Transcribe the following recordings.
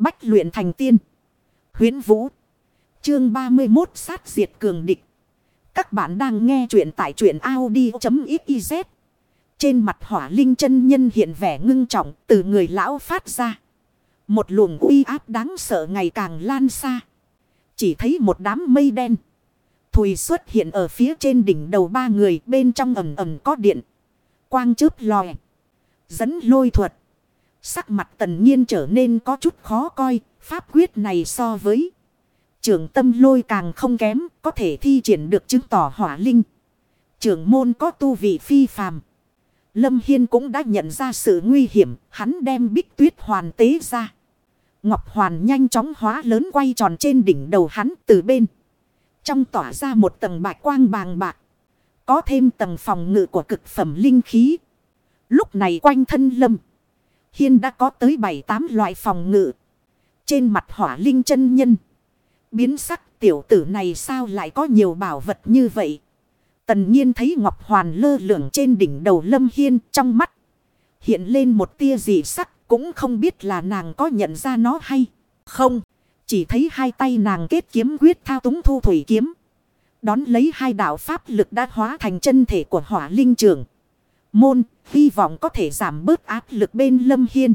Bách luyện thành tiên. Huyến Vũ. Chương 31 sát diệt cường địch. Các bạn đang nghe truyện tại truyện Audi.xyz. Trên mặt hỏa linh chân nhân hiện vẻ ngưng trọng từ người lão phát ra. Một luồng uy áp đáng sợ ngày càng lan xa. Chỉ thấy một đám mây đen. Thùy xuất hiện ở phía trên đỉnh đầu ba người, bên trong ẩm ẩm có điện. Quang chớp lòe. Dẫn lôi thuật. Sắc mặt tần nhiên trở nên có chút khó coi. Pháp quyết này so với. Trưởng tâm lôi càng không kém. Có thể thi triển được chứng tỏ hỏa linh. Trưởng môn có tu vị phi phàm. Lâm Hiên cũng đã nhận ra sự nguy hiểm. Hắn đem bích tuyết hoàn tế ra. Ngọc Hoàn nhanh chóng hóa lớn quay tròn trên đỉnh đầu hắn từ bên. Trong tỏa ra một tầng bạch quang bàng bạc. Có thêm tầng phòng ngự của cực phẩm linh khí. Lúc này quanh thân lâm. Hiên đã có tới 7-8 loại phòng ngự. Trên mặt hỏa linh chân nhân. Biến sắc tiểu tử này sao lại có nhiều bảo vật như vậy. Tần nhiên thấy Ngọc Hoàn lơ lửng trên đỉnh đầu lâm hiên trong mắt. Hiện lên một tia dị sắc cũng không biết là nàng có nhận ra nó hay không. Chỉ thấy hai tay nàng kết kiếm quyết thao túng thu thủy kiếm. Đón lấy hai đạo pháp lực đã hóa thành chân thể của hỏa linh trường. Môn, hy vọng có thể giảm bớt áp lực bên lâm hiên.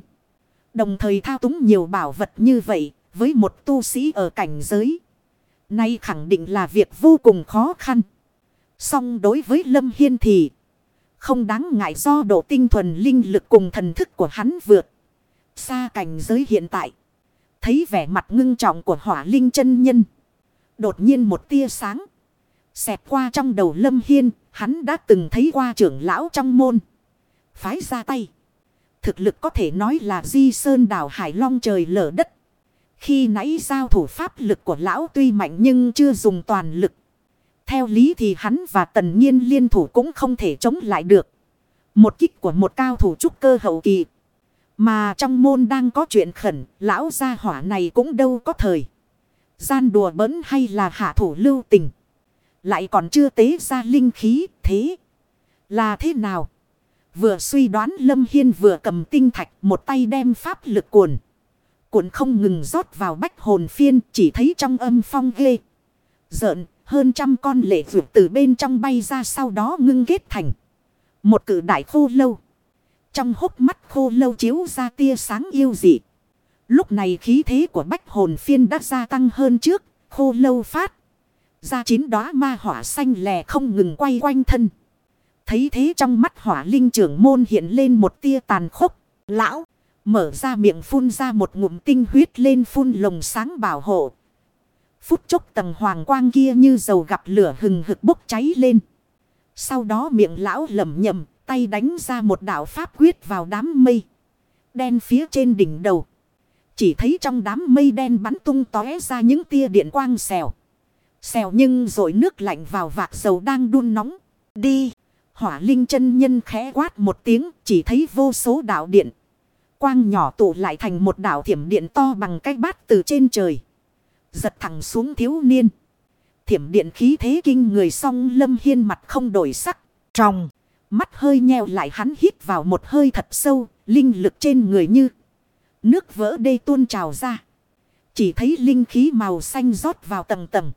Đồng thời thao túng nhiều bảo vật như vậy, với một tu sĩ ở cảnh giới. Nay khẳng định là việc vô cùng khó khăn. Song đối với lâm hiên thì không đáng ngại do độ tinh thuần linh lực cùng thần thức của hắn vượt. Xa cảnh giới hiện tại. Thấy vẻ mặt ngưng trọng của hỏa linh chân nhân. Đột nhiên một tia sáng. Xẹt qua trong đầu lâm hiên. Hắn đã từng thấy qua trưởng lão trong môn. Phái ra tay. Thực lực có thể nói là di sơn đảo hải long trời lở đất. Khi nãy giao thủ pháp lực của lão tuy mạnh nhưng chưa dùng toàn lực. Theo lý thì hắn và tần nhiên liên thủ cũng không thể chống lại được. Một kích của một cao thủ trúc cơ hậu kỳ. Mà trong môn đang có chuyện khẩn, lão gia hỏa này cũng đâu có thời. Gian đùa bấn hay là hạ thủ lưu tình. Lại còn chưa tế ra linh khí, thế là thế nào? Vừa suy đoán Lâm Hiên vừa cầm tinh thạch, một tay đem pháp lực cuồn. Cuộn không ngừng rót vào bách hồn phiên, chỉ thấy trong âm phong ghê. Giợn, hơn trăm con lệ vượt từ bên trong bay ra sau đó ngưng kết thành. Một cử đại khô lâu. Trong hốc mắt khô lâu chiếu ra tia sáng yêu dị. Lúc này khí thế của bách hồn phiên đã gia tăng hơn trước. Khô lâu phát. Ra chín đóa ma hỏa xanh lè không ngừng quay quanh thân. Thấy thế trong mắt hỏa linh trưởng môn hiện lên một tia tàn khốc. Lão. Mở ra miệng phun ra một ngụm tinh huyết lên phun lồng sáng bảo hộ. Phút chốc tầng hoàng quang kia như dầu gặp lửa hừng hực bốc cháy lên. Sau đó miệng lão lầm nhầm tay đánh ra một đạo pháp quyết vào đám mây. Đen phía trên đỉnh đầu. Chỉ thấy trong đám mây đen bắn tung tóe ra những tia điện quang xèo. Xèo nhưng rồi nước lạnh vào vạc dầu đang đun nóng. Đi. Hỏa linh chân nhân khẽ quát một tiếng chỉ thấy vô số đạo điện. Quang nhỏ tụ lại thành một đạo thiểm điện to bằng cái bát từ trên trời. Giật thẳng xuống thiếu niên. Thiểm điện khí thế kinh người song lâm hiên mặt không đổi sắc. Trong. Mắt hơi nheo lại hắn hít vào một hơi thật sâu, linh lực trên người như nước vỡ đê tuôn trào ra. Chỉ thấy linh khí màu xanh rót vào tầng tầng.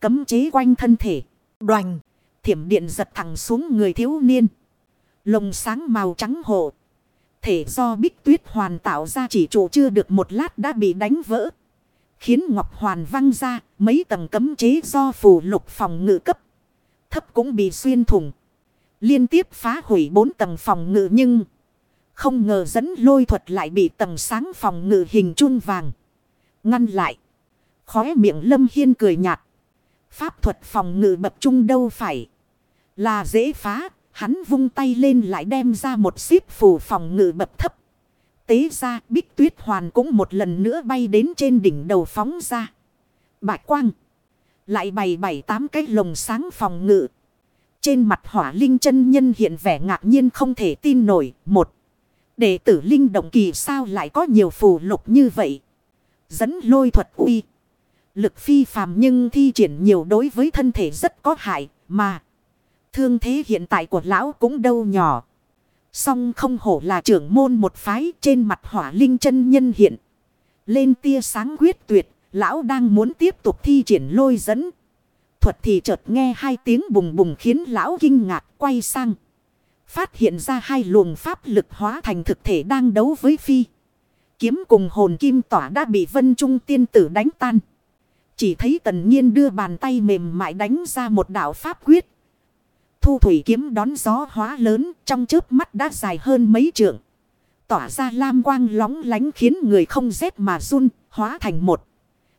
Cấm chế quanh thân thể. Đoành. Thiểm điện giật thẳng xuống người thiếu niên. Lồng sáng màu trắng hộ. Thể do bích tuyết hoàn tạo ra chỉ trụ chưa được một lát đã bị đánh vỡ. Khiến Ngọc Hoàn văng ra. Mấy tầng cấm chế do phù lục phòng ngự cấp. Thấp cũng bị xuyên thủng. Liên tiếp phá hủy bốn tầng phòng ngự nhưng không ngờ dẫn lôi thuật lại bị tầng sáng phòng ngự hình chun vàng. Ngăn lại. Khóe miệng lâm hiên cười nhạt. Pháp thuật phòng ngự bập trung đâu phải. Là dễ phá. Hắn vung tay lên lại đem ra một xíp phù phòng ngự bập thấp. Tế ra, bích tuyết hoàn cũng một lần nữa bay đến trên đỉnh đầu phóng ra. Bạch quang. Lại bày bảy tám cái lồng sáng phòng ngự. Trên mặt hỏa linh chân nhân hiện vẻ ngạc nhiên không thể tin nổi. Một. Đệ tử linh động kỳ sao lại có nhiều phù lục như vậy. Dẫn lôi thuật uy. Lực phi phàm nhưng thi triển nhiều đối với thân thể rất có hại, mà. Thương thế hiện tại của lão cũng đâu nhỏ. Song không hổ là trưởng môn một phái trên mặt hỏa linh chân nhân hiện. lên tia sáng quyết tuyệt. Lão đang muốn tiếp tục thi triển lôi dẫn. Thuật thì chợt nghe hai tiếng bùng bùng khiến lão kinh ngạc quay sang. Phát hiện ra hai luồng pháp lực hóa thành thực thể đang đấu với phi. Kiếm cùng hồn kim tỏa đã bị vân trung tiên tử đánh tan. Chỉ thấy tần nhiên đưa bàn tay mềm mại đánh ra một đạo pháp quyết. Thu thủy kiếm đón gió hóa lớn trong chớp mắt đã dài hơn mấy trượng. Tỏa ra lam quang lóng lánh khiến người không rét mà run, hóa thành một.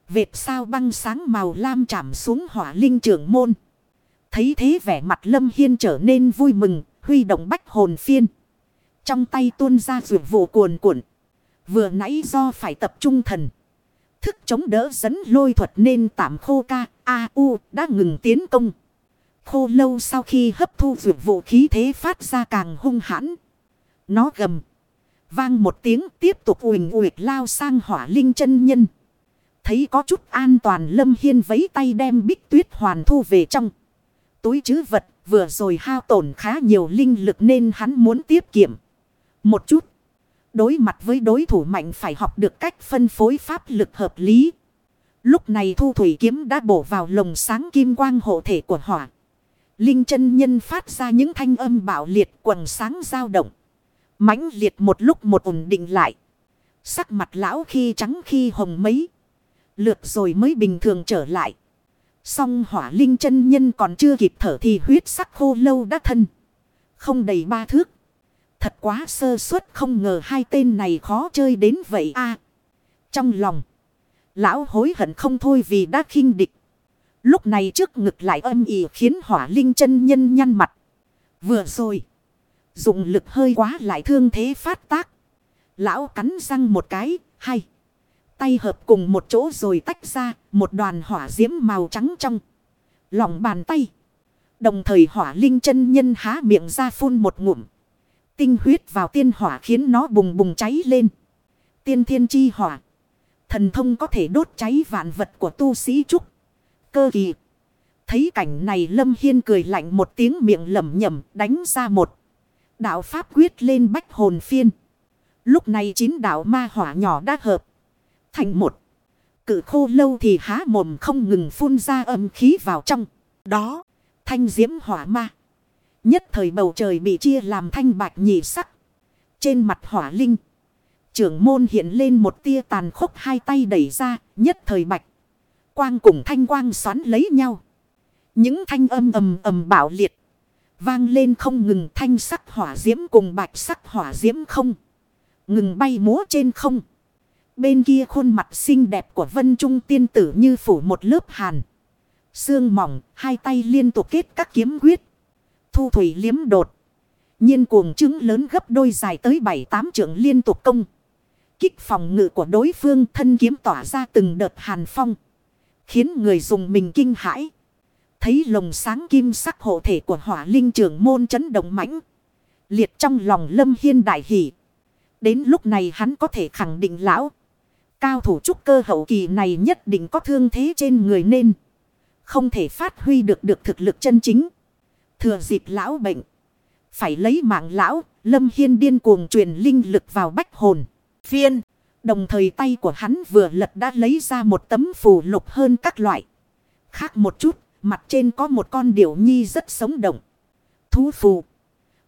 Vệt sao băng sáng màu lam chạm xuống hỏa linh trưởng môn. Thấy thế vẻ mặt lâm hiên trở nên vui mừng, huy động bách hồn phiên. Trong tay tuôn ra rượu vụ cuồn cuộn. Vừa nãy do phải tập trung thần. Thức chống đỡ dẫn lôi thuật nên tạm khô ca, a u đã ngừng tiến công. Khô lâu sau khi hấp thu dược vụ khí thế phát ra càng hung hãn. Nó gầm. Vang một tiếng tiếp tục ùnh ùi lao sang hỏa linh chân nhân. Thấy có chút an toàn lâm hiên vấy tay đem bích tuyết hoàn thu về trong. Túi chứ vật vừa rồi hao tổn khá nhiều linh lực nên hắn muốn tiết kiệm. Một chút. Đối mặt với đối thủ mạnh phải học được cách phân phối pháp lực hợp lý. Lúc này thu thủy kiếm đã bổ vào lồng sáng kim quang hộ thể của hỏa. Linh chân nhân phát ra những thanh âm bạo liệt quần sáng dao động. mãnh liệt một lúc một ổn định lại. Sắc mặt lão khi trắng khi hồng mấy. Lượt rồi mới bình thường trở lại. Song hỏa linh chân nhân còn chưa kịp thở thì huyết sắc khô lâu đã thân. Không đầy ba thước. Thật quá sơ suất không ngờ hai tên này khó chơi đến vậy a Trong lòng. Lão hối hận không thôi vì đã khinh địch. Lúc này trước ngực lại âm ỉ khiến hỏa linh chân nhân nhăn mặt. Vừa rồi. Dụng lực hơi quá lại thương thế phát tác. Lão cắn răng một cái. Hay. Tay hợp cùng một chỗ rồi tách ra. Một đoàn hỏa diễm màu trắng trong. Lòng bàn tay. Đồng thời hỏa linh chân nhân há miệng ra phun một ngụm. Tinh huyết vào tiên hỏa khiến nó bùng bùng cháy lên. Tiên thiên chi hỏa. Thần thông có thể đốt cháy vạn vật của tu sĩ trúc. Cơ kỳ. Thấy cảnh này Lâm Hiên cười lạnh một tiếng miệng lẩm nhẩm, đánh ra một. Đạo Pháp quyết lên bách hồn phiên. Lúc này chín đạo ma hỏa nhỏ đã hợp. Thành một. Cự khô lâu thì há mồm không ngừng phun ra âm khí vào trong. Đó. Thanh diễm hỏa ma. Nhất thời bầu trời bị chia làm thanh bạch nhị sắc. Trên mặt hỏa linh. Trưởng môn hiện lên một tia tàn khốc hai tay đẩy ra. Nhất thời bạch. Quang cùng thanh quang xoắn lấy nhau. Những thanh âm ầm ầm bảo liệt. Vang lên không ngừng thanh sắc hỏa diễm cùng bạch sắc hỏa diễm không. Ngừng bay múa trên không. Bên kia khuôn mặt xinh đẹp của vân trung tiên tử như phủ một lớp hàn. Sương mỏng, hai tay liên tục kết các kiếm quyết. Thu thủy liếm đột. nhiên cuồng trứng lớn gấp đôi dài tới bảy tám trưởng liên tục công. Kích phòng ngự của đối phương thân kiếm tỏa ra từng đợt hàn phong. Khiến người dùng mình kinh hãi. Thấy lồng sáng kim sắc hộ thể của hỏa linh trưởng môn chấn động mãnh. Liệt trong lòng lâm hiên đại hỷ. Đến lúc này hắn có thể khẳng định lão. Cao thủ trúc cơ hậu kỳ này nhất định có thương thế trên người nên. Không thể phát huy được được thực lực chân chính. Thừa dịp lão bệnh. Phải lấy mạng lão. Lâm Hiên điên cuồng truyền linh lực vào bách hồn. Phiên. Đồng thời tay của hắn vừa lật đã lấy ra một tấm phù lục hơn các loại. Khác một chút. Mặt trên có một con điểu nhi rất sống động. Thú phù.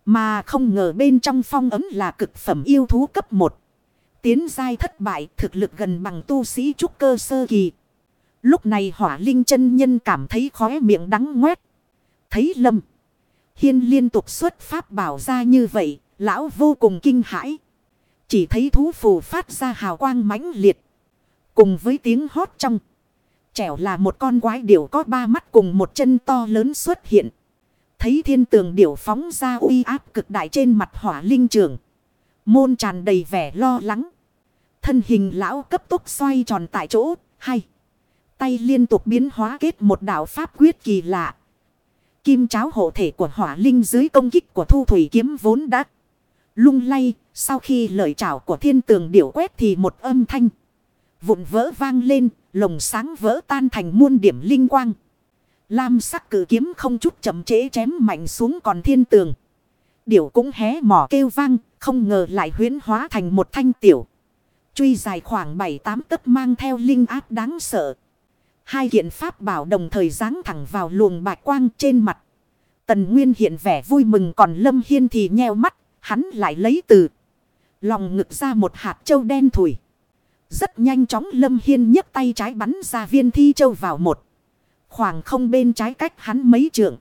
Mà không ngờ bên trong phong ấm là cực phẩm yêu thú cấp 1. Tiến giai thất bại, thực lực gần bằng tu sĩ trúc cơ sơ kỳ. Lúc này hỏa linh chân nhân cảm thấy khóe miệng đắng ngoét. Thấy lâm. Hiên liên tục xuất pháp bảo ra như vậy. Lão vô cùng kinh hãi. Chỉ thấy thú phù phát ra hào quang mãnh liệt. Cùng với tiếng hót trong. Chẻo là một con quái điểu có ba mắt cùng một chân to lớn xuất hiện. Thấy thiên tường điểu phóng ra uy áp cực đại trên mặt hỏa linh trường. Môn tràn đầy vẻ lo lắng. Thân hình lão cấp tốc xoay tròn tại chỗ. Hay. Tay liên tục biến hóa kết một đạo pháp quyết kỳ lạ. Kim cháo hộ thể của hỏa linh dưới công kích của thu thủy kiếm vốn đã lung lay. Sau khi lời chảo của thiên tường điểu quét thì một âm thanh. Vụn vỡ vang lên, lồng sáng vỡ tan thành muôn điểm linh quang. Lam sắc cử kiếm không chút chậm chế chém mạnh xuống còn thiên tường. Điểu cũng hé mỏ kêu vang, không ngờ lại huyến hóa thành một thanh tiểu. Truy dài khoảng 7-8 tấc mang theo linh áp đáng sợ. Hai kiện pháp bảo đồng thời giáng thẳng vào luồng bạch quang trên mặt. Tần Nguyên hiện vẻ vui mừng còn Lâm Hiên thì nheo mắt, hắn lại lấy từ. Lòng ngực ra một hạt châu đen thủi. Rất nhanh chóng Lâm Hiên nhấc tay trái bắn ra viên thi châu vào một. Khoảng không bên trái cách hắn mấy trượng.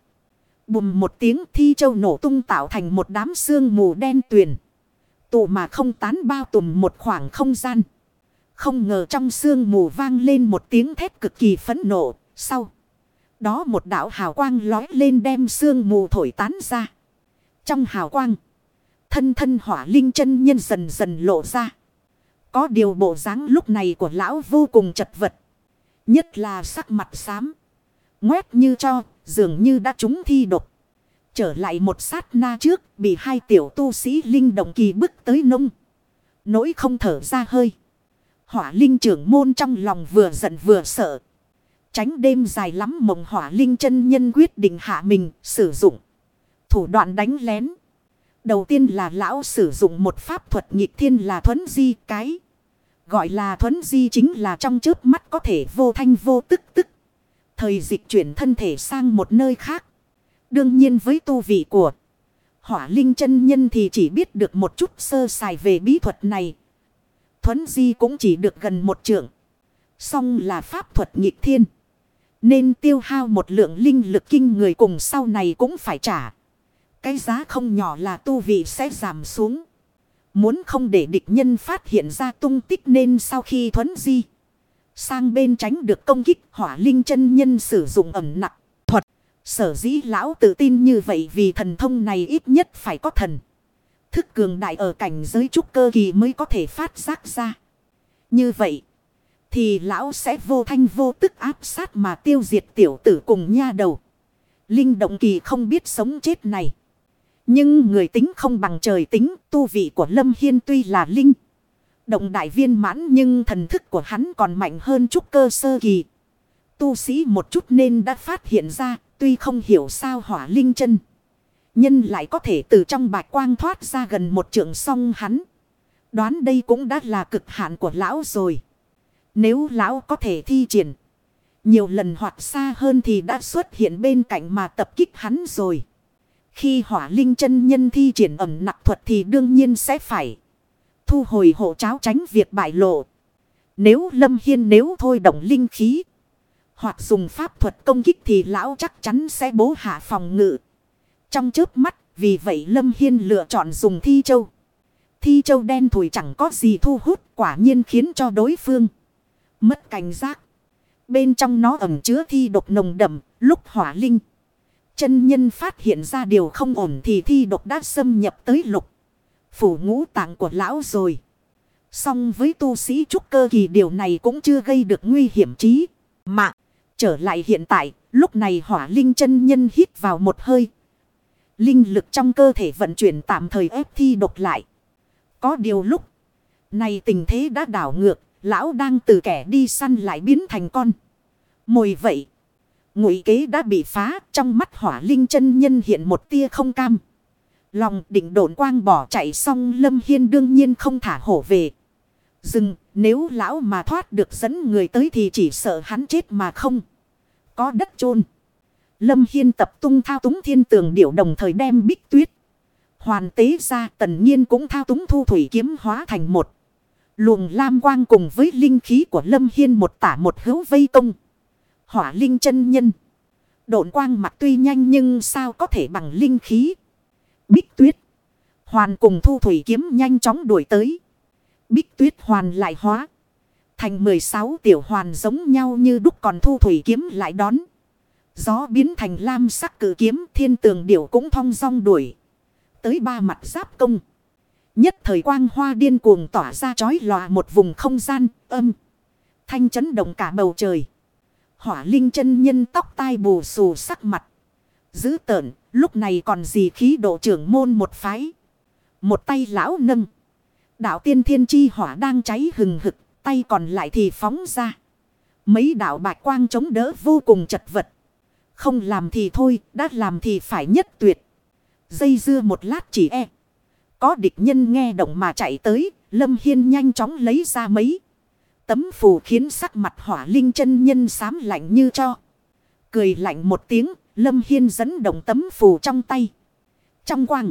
Bùm một tiếng thi châu nổ tung tạo thành một đám xương mù đen tuyền. Tụ mà không tán bao tùm một khoảng không gian. Không ngờ trong xương mù vang lên một tiếng thét cực kỳ phẫn nộ. Sau đó một đạo hào quang lói lên đem xương mù thổi tán ra. Trong hào quang. Thân thân hỏa linh chân nhân dần dần lộ ra. Có điều bộ dáng lúc này của lão vô cùng chật vật. Nhất là sắc mặt xám. Ngoét như cho, dường như đã trúng thi độc. Trở lại một sát na trước, bị hai tiểu tu sĩ linh động kỳ bức tới nông. Nỗi không thở ra hơi. Hỏa linh trưởng môn trong lòng vừa giận vừa sợ. Tránh đêm dài lắm mộng hỏa linh chân nhân quyết định hạ mình, sử dụng. Thủ đoạn đánh lén. Đầu tiên là lão sử dụng một pháp thuật nghịch thiên là thuấn di cái. Gọi là thuấn di chính là trong chớp mắt có thể vô thanh vô tức tức. Thời dịch chuyển thân thể sang một nơi khác. Đương nhiên với tu vị của hỏa linh chân nhân thì chỉ biết được một chút sơ sài về bí thuật này. Thuấn di cũng chỉ được gần một trượng. Xong là pháp thuật nhịp thiên. Nên tiêu hao một lượng linh lực kinh người cùng sau này cũng phải trả. Cái giá không nhỏ là tu vị sẽ giảm xuống. Muốn không để địch nhân phát hiện ra tung tích nên sau khi thuấn di. Sang bên tránh được công kích, hỏa linh chân nhân sử dụng ẩm nặng thuật. Sở dĩ lão tự tin như vậy vì thần thông này ít nhất phải có thần. Thức cường đại ở cảnh giới trúc cơ kỳ mới có thể phát giác ra. Như vậy. Thì lão sẽ vô thanh vô tức áp sát mà tiêu diệt tiểu tử cùng nha đầu. Linh động kỳ không biết sống chết này. Nhưng người tính không bằng trời tính, tu vị của Lâm Hiên tuy là linh. Động đại viên mãn nhưng thần thức của hắn còn mạnh hơn trúc cơ sơ kỳ. Tu sĩ một chút nên đã phát hiện ra, tuy không hiểu sao hỏa linh chân. Nhân lại có thể từ trong bạch quang thoát ra gần một trượng song hắn. Đoán đây cũng đã là cực hạn của lão rồi. Nếu lão có thể thi triển, nhiều lần hoặc xa hơn thì đã xuất hiện bên cạnh mà tập kích hắn rồi. Khi hỏa linh chân nhân thi triển ẩm nặc thuật thì đương nhiên sẽ phải thu hồi hộ cháo tránh việc bại lộ. Nếu Lâm Hiên nếu thôi động linh khí, hoặc dùng pháp thuật công kích thì lão chắc chắn sẽ bố hạ phòng ngự. Trong chớp mắt vì vậy Lâm Hiên lựa chọn dùng thi châu. Thi châu đen thủi chẳng có gì thu hút quả nhiên khiến cho đối phương mất cảnh giác. Bên trong nó ẩm chứa thi độc nồng đậm lúc hỏa linh. Chân nhân phát hiện ra điều không ổn thì thi độc đã xâm nhập tới lục. Phủ ngũ tạng của lão rồi. Song với tu sĩ trúc cơ kỳ điều này cũng chưa gây được nguy hiểm trí. Mạng. Trở lại hiện tại, lúc này hỏa linh chân nhân hít vào một hơi. Linh lực trong cơ thể vận chuyển tạm thời ép thi độc lại. Có điều lúc này tình thế đã đảo ngược, lão đang từ kẻ đi săn lại biến thành con. Mồi vậy. Ngụy kế đã bị phá, trong mắt hỏa linh chân nhân hiện một tia không cam. Lòng định độn quang bỏ chạy xong Lâm Hiên đương nhiên không thả hổ về. Dừng, nếu lão mà thoát được dẫn người tới thì chỉ sợ hắn chết mà không. Có đất chôn Lâm Hiên tập tung thao túng thiên tường điểu đồng thời đem bích tuyết. Hoàn tế ra, tần nhiên cũng thao túng thu thủy kiếm hóa thành một. Luồng lam quang cùng với linh khí của Lâm Hiên một tả một hữu vây tung. Hỏa linh chân nhân. Độn quang mặt tuy nhanh nhưng sao có thể bằng linh khí. Bích tuyết. Hoàn cùng thu thủy kiếm nhanh chóng đuổi tới. Bích tuyết hoàn lại hóa. Thành 16 tiểu hoàn giống nhau như đúc còn thu thủy kiếm lại đón. Gió biến thành lam sắc cử kiếm thiên tường điểu cũng thong dong đuổi. Tới ba mặt giáp công. Nhất thời quang hoa điên cuồng tỏa ra chói lòa một vùng không gian âm. Thanh chấn động cả bầu trời. Hỏa linh chân nhân tóc tai bù xù sắc mặt. Giữ tợn, lúc này còn gì khí độ trưởng môn một phái. Một tay lão nâng. Đạo tiên thiên chi hỏa đang cháy hừng hực, tay còn lại thì phóng ra. Mấy đạo bạch quang chống đỡ vô cùng chật vật. Không làm thì thôi, đã làm thì phải nhất tuyệt. Dây dưa một lát chỉ e. Có địch nhân nghe động mà chạy tới, Lâm Hiên nhanh chóng lấy ra mấy. Tấm phù khiến sắc mặt hỏa linh chân nhân xám lạnh như cho. Cười lạnh một tiếng, Lâm Hiên dẫn động tấm phù trong tay. Trong quang,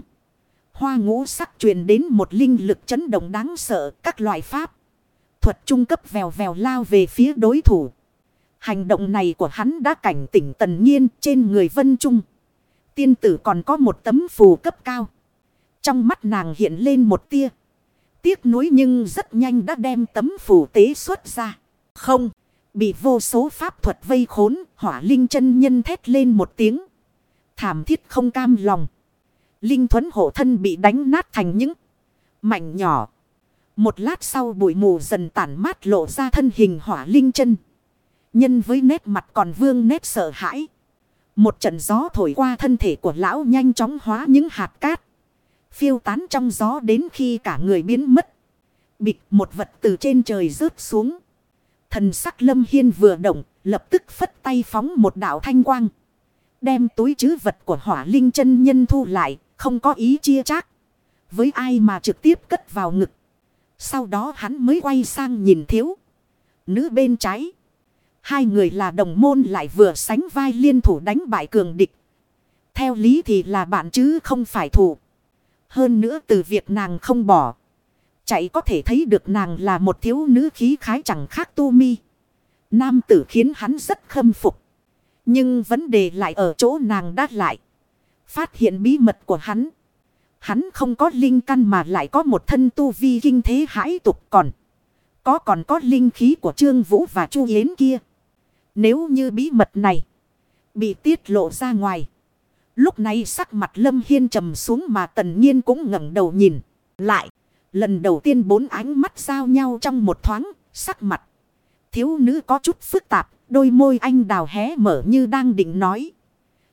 hoa ngũ sắc truyền đến một linh lực chấn động đáng sợ các loại pháp. Thuật trung cấp vèo vèo lao về phía đối thủ. Hành động này của hắn đã cảnh tỉnh tần nhiên trên người vân trung. Tiên tử còn có một tấm phù cấp cao. Trong mắt nàng hiện lên một tia. Tiếc nuối nhưng rất nhanh đã đem tấm phù tế xuất ra. Không, bị vô số pháp thuật vây khốn, hỏa linh chân nhân thét lên một tiếng. Thảm thiết không cam lòng. Linh thuấn hộ thân bị đánh nát thành những mảnh nhỏ. Một lát sau bụi mù dần tản mát lộ ra thân hình hỏa linh chân. Nhân với nét mặt còn vương nét sợ hãi. Một trận gió thổi qua thân thể của lão nhanh chóng hóa những hạt cát. Phiêu tán trong gió đến khi cả người biến mất. Bịch một vật từ trên trời rớt xuống. Thần sắc lâm hiên vừa động, lập tức phất tay phóng một đạo thanh quang. Đem túi chứ vật của hỏa linh chân nhân thu lại, không có ý chia chác. Với ai mà trực tiếp cất vào ngực. Sau đó hắn mới quay sang nhìn thiếu. Nữ bên trái. Hai người là đồng môn lại vừa sánh vai liên thủ đánh bại cường địch. Theo lý thì là bạn chứ không phải thủ. Hơn nữa từ việc nàng không bỏ. Chạy có thể thấy được nàng là một thiếu nữ khí khái chẳng khác tu mi. Nam tử khiến hắn rất khâm phục. Nhưng vấn đề lại ở chỗ nàng đát lại. Phát hiện bí mật của hắn. Hắn không có linh căn mà lại có một thân tu vi kinh thế hãi tục còn. Có còn có linh khí của Trương Vũ và Chu Yến kia. Nếu như bí mật này bị tiết lộ ra ngoài. Lúc này sắc mặt Lâm Hiên trầm xuống mà tần nhiên cũng ngẩng đầu nhìn. Lại, lần đầu tiên bốn ánh mắt giao nhau trong một thoáng, sắc mặt. Thiếu nữ có chút phức tạp, đôi môi anh đào hé mở như đang định nói.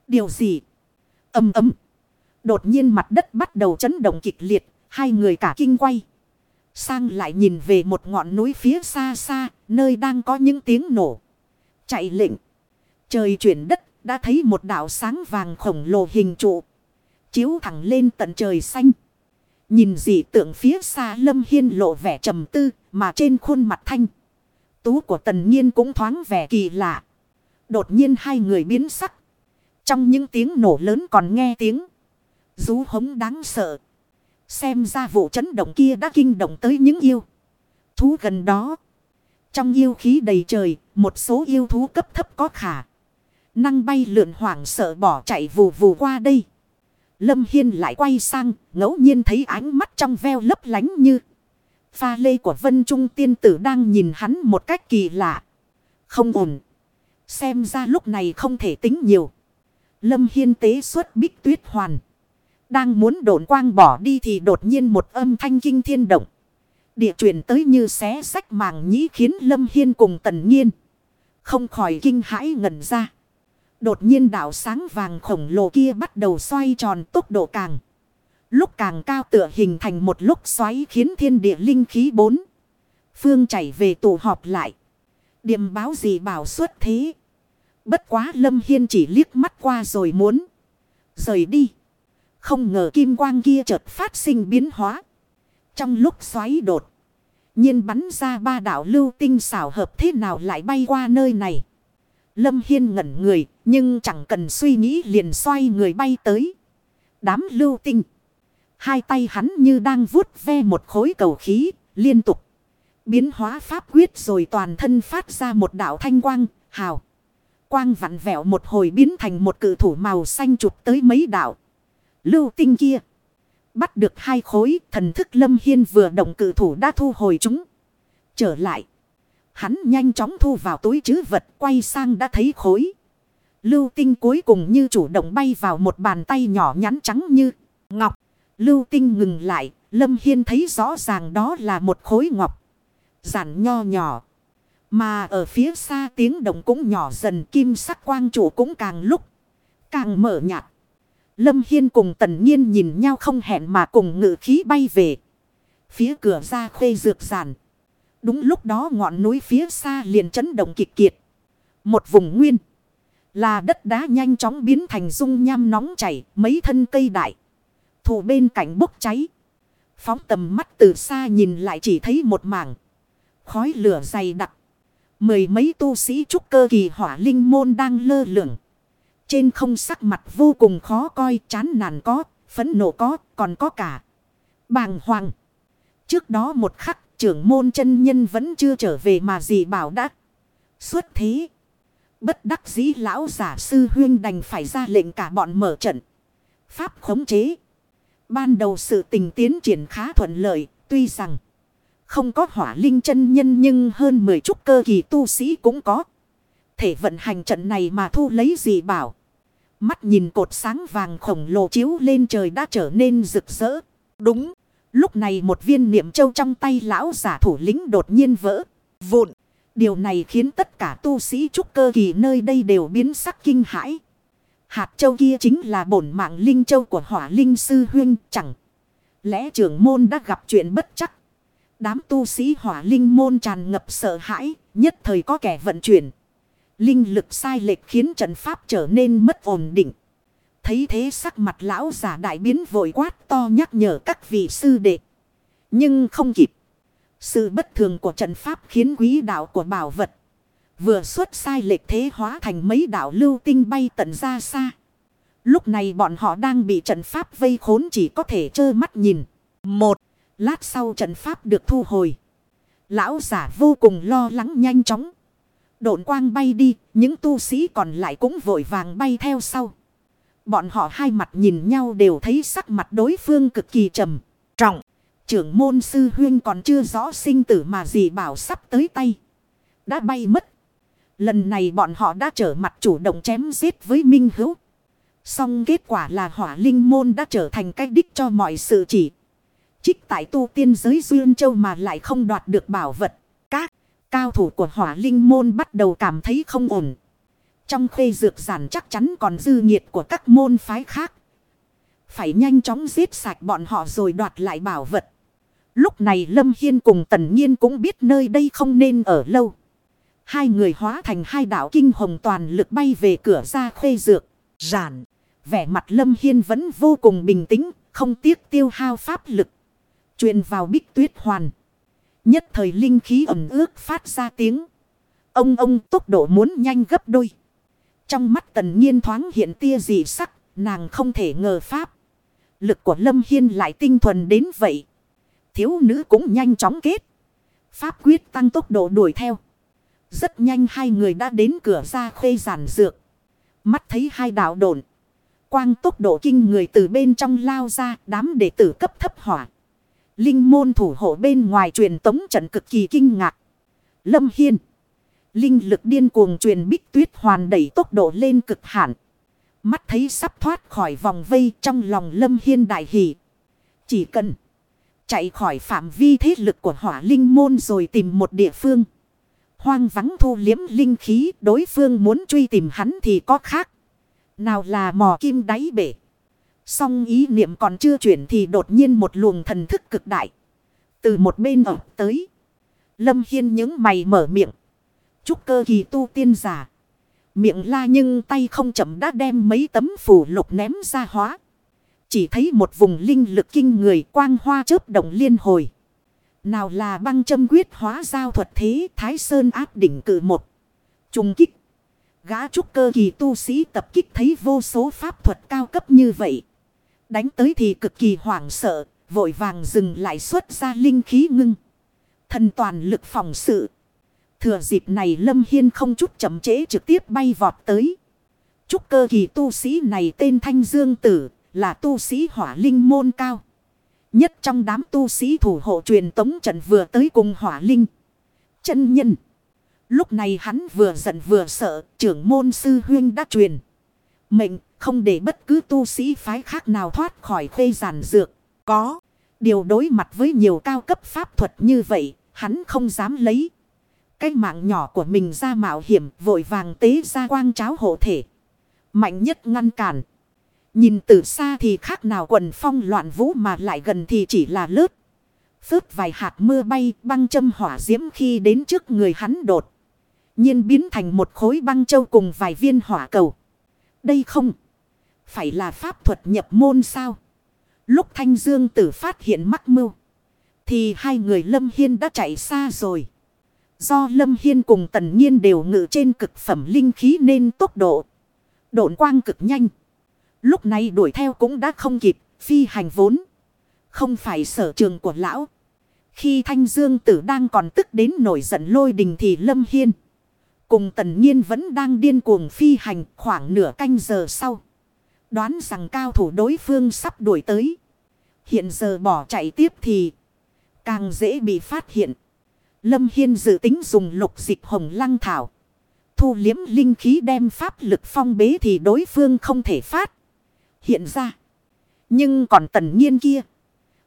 Điều gì? Âm ấm. Đột nhiên mặt đất bắt đầu chấn động kịch liệt, hai người cả kinh quay. Sang lại nhìn về một ngọn núi phía xa xa, nơi đang có những tiếng nổ. Chạy lệnh. Trời chuyển đất, đã thấy một đảo sáng vàng khổng lồ hình trụ. Chiếu thẳng lên tận trời xanh. Nhìn dị tượng phía xa lâm hiên lộ vẻ trầm tư, mà trên khuôn mặt thanh. Tú của tần nhiên cũng thoáng vẻ kỳ lạ. Đột nhiên hai người biến sắc. Trong những tiếng nổ lớn còn nghe tiếng. Rú hống đáng sợ. Xem ra vụ chấn động kia đã kinh động tới những yêu. Thú gần đó. Trong yêu khí đầy trời, một số yêu thú cấp thấp có khả. Năng bay lượn hoảng sợ bỏ chạy vù vù qua đây. Lâm Hiên lại quay sang, ngẫu nhiên thấy ánh mắt trong veo lấp lánh như. Pha lê của Vân Trung tiên tử đang nhìn hắn một cách kỳ lạ. Không ổn. Xem ra lúc này không thể tính nhiều. Lâm Hiên tế xuất bích tuyết hoàn. Đang muốn độn quang bỏ đi thì đột nhiên một âm thanh kinh thiên động. Địa chuyển tới như xé sách màng nhĩ khiến Lâm Hiên cùng tần nhiên. Không khỏi kinh hãi ngẩn ra. Đột nhiên đảo sáng vàng khổng lồ kia bắt đầu xoay tròn tốc độ càng. Lúc càng cao tựa hình thành một lúc xoáy khiến thiên địa linh khí bốn. Phương chảy về tụ họp lại. Điềm báo gì bảo xuất thế. Bất quá Lâm Hiên chỉ liếc mắt qua rồi muốn. Rời đi. Không ngờ kim quang kia chợt phát sinh biến hóa. Trong lúc xoáy đột. nhiên bắn ra ba đảo lưu tinh xảo hợp thế nào lại bay qua nơi này. Lâm Hiên ngẩn người, nhưng chẳng cần suy nghĩ liền xoay người bay tới. Đám lưu tinh. Hai tay hắn như đang vuốt ve một khối cầu khí, liên tục. Biến hóa pháp quyết rồi toàn thân phát ra một đạo thanh quang, hào. Quang vặn vẹo một hồi biến thành một cử thủ màu xanh chụp tới mấy đạo. Lưu tinh kia. Bắt được hai khối, thần thức lâm hiên vừa động cử thủ đã thu hồi chúng. Trở lại. Hắn nhanh chóng thu vào túi chứ vật quay sang đã thấy khối. Lưu tinh cuối cùng như chủ động bay vào một bàn tay nhỏ nhắn trắng như ngọc. Lưu tinh ngừng lại, Lâm Hiên thấy rõ ràng đó là một khối ngọc. Giản nho nhỏ. Mà ở phía xa tiếng động cũng nhỏ dần kim sắc quang chủ cũng càng lúc càng mở nhạt. Lâm Hiên cùng tần nhiên nhìn nhau không hẹn mà cùng ngự khí bay về. Phía cửa ra khuê dược giản. Đúng lúc đó ngọn núi phía xa liền chấn động kịch kiệt. Một vùng nguyên. Là đất đá nhanh chóng biến thành dung nham nóng chảy, mấy thân cây đại. Thủ bên cạnh bốc cháy. Phóng tầm mắt từ xa nhìn lại chỉ thấy một mảng. Khói lửa dày đặc. Mười mấy tu sĩ trúc cơ kỳ hỏa linh môn đang lơ lửng. Trên không sắc mặt vô cùng khó coi, chán nản có, phấn nộ có, còn có cả. Bàng hoàng. Trước đó một khắc, trưởng môn chân nhân vẫn chưa trở về mà gì bảo đã. Xuất thế. Bất đắc dĩ lão giả sư huyên đành phải ra lệnh cả bọn mở trận. Pháp khống chế. Ban đầu sự tình tiến triển khá thuận lợi, tuy rằng không có hỏa linh chân nhân nhưng hơn 10 chút cơ kỳ tu sĩ cũng có. Thể vận hành trận này mà thu lấy gì bảo. Mắt nhìn cột sáng vàng khổng lồ chiếu lên trời đã trở nên rực rỡ. Đúng. Lúc này một viên niệm châu trong tay lão giả thủ lĩnh đột nhiên vỡ. Vụn. Điều này khiến tất cả tu sĩ trúc cơ kỳ nơi đây đều biến sắc kinh hãi. Hạt châu kia chính là bổn mạng linh châu của hỏa linh sư huyên chẳng. Lẽ trưởng môn đã gặp chuyện bất chắc. Đám tu sĩ hỏa linh môn tràn ngập sợ hãi, nhất thời có kẻ vận chuyển. Linh lực sai lệch khiến trận pháp trở nên mất ổn định. Thấy thế sắc mặt lão giả đại biến vội quát to nhắc nhở các vị sư đệ. Nhưng không kịp. Sự bất thường của trận pháp khiến quý đạo của bảo vật. Vừa xuất sai lệch thế hóa thành mấy đạo lưu tinh bay tận ra xa. Lúc này bọn họ đang bị trận pháp vây khốn chỉ có thể trơ mắt nhìn. Một. Lát sau trận pháp được thu hồi. Lão giả vô cùng lo lắng nhanh chóng. Độn quang bay đi, những tu sĩ còn lại cũng vội vàng bay theo sau. Bọn họ hai mặt nhìn nhau đều thấy sắc mặt đối phương cực kỳ trầm, trọng. Trưởng môn sư huyên còn chưa rõ sinh tử mà gì bảo sắp tới tay. Đã bay mất. Lần này bọn họ đã trở mặt chủ động chém giết với Minh Hữu. Xong kết quả là hỏa linh môn đã trở thành cái đích cho mọi sự chỉ. Trích tại tu tiên giới Duyên Châu mà lại không đoạt được bảo vật. Các cao thủ của hỏa linh môn bắt đầu cảm thấy không ổn. Trong khê dược giản chắc chắn còn dư nhiệt của các môn phái khác. Phải nhanh chóng giết sạch bọn họ rồi đoạt lại bảo vật. Lúc này Lâm Hiên cùng Tần Nhiên cũng biết nơi đây không nên ở lâu. Hai người hóa thành hai đạo kinh hồng toàn lực bay về cửa ra khê dược. Giản. Vẻ mặt Lâm Hiên vẫn vô cùng bình tĩnh, không tiếc tiêu hao pháp lực. truyền vào bích tuyết hoàn. Nhất thời linh khí ẩm ước phát ra tiếng. Ông ông tốc độ muốn nhanh gấp đôi. Trong mắt tần nhiên thoáng hiện tia dị sắc, nàng không thể ngờ pháp. Lực của Lâm Hiên lại tinh thuần đến vậy. Thiếu nữ cũng nhanh chóng kết. Pháp quyết tăng tốc độ đuổi theo. Rất nhanh hai người đã đến cửa ra khuê giản dược. Mắt thấy hai đạo đồn. Quang tốc độ kinh người từ bên trong lao ra đám đệ tử cấp thấp hỏa. Linh môn thủ hộ bên ngoài truyền tống trận cực kỳ kinh ngạc. Lâm Hiên. Linh lực điên cuồng truyền bích tuyết hoàn đẩy tốc độ lên cực hạn. Mắt thấy sắp thoát khỏi vòng vây trong lòng Lâm Hiên đại hỷ. Chỉ cần chạy khỏi phạm vi thế lực của hỏa linh môn rồi tìm một địa phương. Hoang vắng thu liếm linh khí, đối phương muốn truy tìm hắn thì có khác. Nào là mò kim đáy bể. Song ý niệm còn chưa chuyển thì đột nhiên một luồng thần thức cực đại. Từ một bên ở tới. Lâm Hiên những mày mở miệng. Chúc cơ kỳ tu tiên giả. Miệng la nhưng tay không chậm đã đem mấy tấm phủ lục ném ra hóa. Chỉ thấy một vùng linh lực kinh người quang hoa chớp động liên hồi. Nào là băng châm quyết hóa giao thuật thế Thái Sơn áp đỉnh cử một. Trung kích. Gã trúc cơ kỳ tu sĩ tập kích thấy vô số pháp thuật cao cấp như vậy. Đánh tới thì cực kỳ hoảng sợ, vội vàng dừng lại xuất ra linh khí ngưng. Thần toàn lực phòng sự. Thừa dịp này Lâm Hiên không chút chậm trễ trực tiếp bay vọt tới. Trúc cơ kỳ tu sĩ này tên Thanh Dương Tử, là tu sĩ hỏa linh môn cao. Nhất trong đám tu sĩ thủ hộ truyền tống trận vừa tới cùng hỏa linh. Chân nhân. Lúc này hắn vừa giận vừa sợ, trưởng môn sư huyên đã truyền. Mệnh, không để bất cứ tu sĩ phái khác nào thoát khỏi khê giản dược. Có. Điều đối mặt với nhiều cao cấp pháp thuật như vậy, hắn không dám lấy. Cái mạng nhỏ của mình ra mạo hiểm vội vàng tế ra quang cháo hộ thể. Mạnh nhất ngăn cản. Nhìn từ xa thì khác nào quần phong loạn vũ mà lại gần thì chỉ là lớp. Phớt vài hạt mưa bay băng châm hỏa diễm khi đến trước người hắn đột. nhiên biến thành một khối băng châu cùng vài viên hỏa cầu. Đây không. Phải là pháp thuật nhập môn sao. Lúc Thanh Dương tử phát hiện mắc mưu. Thì hai người Lâm Hiên đã chạy xa rồi. Do Lâm Hiên cùng Tần Nhiên đều ngự trên cực phẩm linh khí nên tốc độ. Độn quang cực nhanh. Lúc này đuổi theo cũng đã không kịp. Phi hành vốn. Không phải sở trường của lão. Khi Thanh Dương Tử đang còn tức đến nổi giận lôi đình thì Lâm Hiên. Cùng Tần Nhiên vẫn đang điên cuồng phi hành khoảng nửa canh giờ sau. Đoán rằng cao thủ đối phương sắp đuổi tới. Hiện giờ bỏ chạy tiếp thì càng dễ bị phát hiện. Lâm Hiên dự tính dùng lục dịch hồng lăng thảo. Thu liếm linh khí đem pháp lực phong bế thì đối phương không thể phát. Hiện ra. Nhưng còn tần nhiên kia.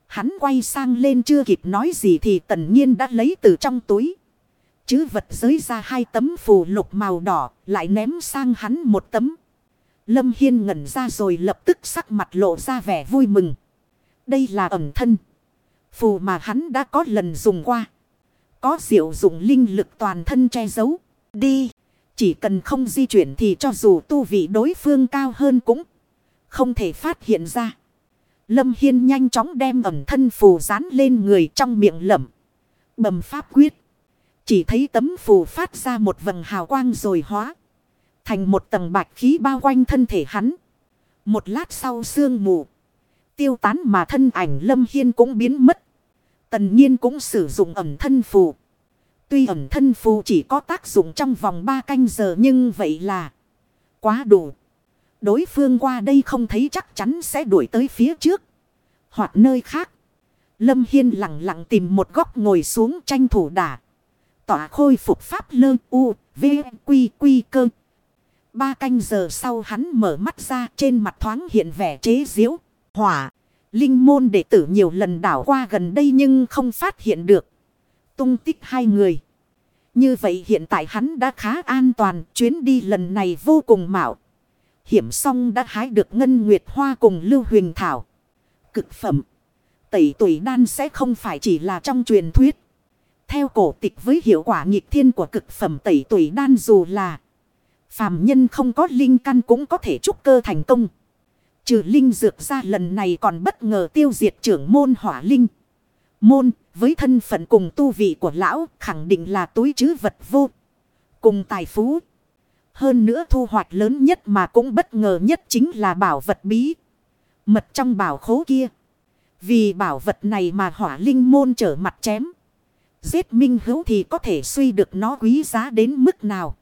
Hắn quay sang lên chưa kịp nói gì thì tần nhiên đã lấy từ trong túi. Chứ vật giới ra hai tấm phù lục màu đỏ, lại ném sang hắn một tấm. Lâm Hiên ngẩn ra rồi lập tức sắc mặt lộ ra vẻ vui mừng. Đây là ẩm thân. Phù mà hắn đã có lần dùng qua. Có diệu dụng linh lực toàn thân che giấu. Đi. Chỉ cần không di chuyển thì cho dù tu vị đối phương cao hơn cũng không thể phát hiện ra. Lâm Hiên nhanh chóng đem ẩm thân phù dán lên người trong miệng lẩm. Bầm pháp quyết. Chỉ thấy tấm phù phát ra một vầng hào quang rồi hóa. Thành một tầng bạch khí bao quanh thân thể hắn. Một lát sau sương mù. Tiêu tán mà thân ảnh Lâm Hiên cũng biến mất. Tần nhiên cũng sử dụng ẩm thân phù. Tuy ẩm thân phù chỉ có tác dụng trong vòng 3 canh giờ nhưng vậy là quá đủ. Đối phương qua đây không thấy chắc chắn sẽ đuổi tới phía trước. Hoặc nơi khác. Lâm Hiên lặng lặng tìm một góc ngồi xuống tranh thủ đả. Tỏa khôi phục pháp lơ u, v, quy, quy cơ. Ba canh giờ sau hắn mở mắt ra trên mặt thoáng hiện vẻ chế diễu, hỏa. Linh môn đệ tử nhiều lần đảo qua gần đây nhưng không phát hiện được. Tung tích hai người. Như vậy hiện tại hắn đã khá an toàn. Chuyến đi lần này vô cùng mạo. Hiểm xong đã hái được ngân nguyệt hoa cùng lưu huyền thảo. Cực phẩm. Tẩy tuổi đan sẽ không phải chỉ là trong truyền thuyết. Theo cổ tịch với hiệu quả nghịch thiên của cực phẩm tẩy tuổi đan dù là. Phàm nhân không có linh căn cũng có thể trúc cơ thành công. Trừ linh dược ra lần này còn bất ngờ tiêu diệt trưởng môn hỏa linh. Môn, với thân phận cùng tu vị của lão, khẳng định là túi chứ vật vô. Cùng tài phú. Hơn nữa thu hoạch lớn nhất mà cũng bất ngờ nhất chính là bảo vật bí. Mật trong bảo khố kia. Vì bảo vật này mà hỏa linh môn trở mặt chém. Giết minh hữu thì có thể suy được nó quý giá đến mức nào.